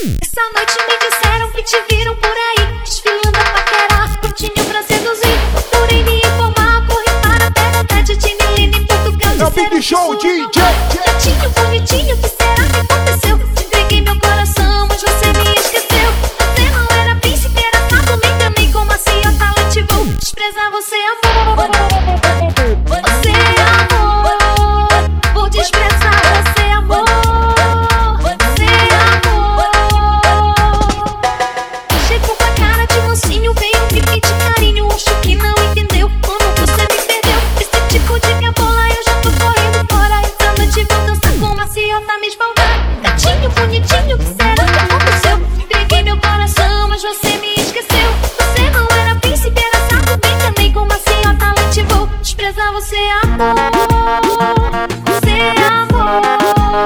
Essa noite me disseram que te viram por aí, desfilando a paquera, curtindo pra seduzir. Adorei me informar, corri para perto até de Tinilina em Portugal. É o Big Show DJ! Gatinho bonitinho, o que será que aconteceu? Te entreguei meu coração, mas você me esqueceu. Você não era príncipe, era sabo, me enganei como assim, eu talentivo. Desprezar você, amor. calma Gatinho bonitinho, que será que aconteceu? Entreguei meu coração, mas você me esqueceu. Você não era príncipe, era sapo Bem também como assim a talente vou Desprezar você, amor. Você, é amor.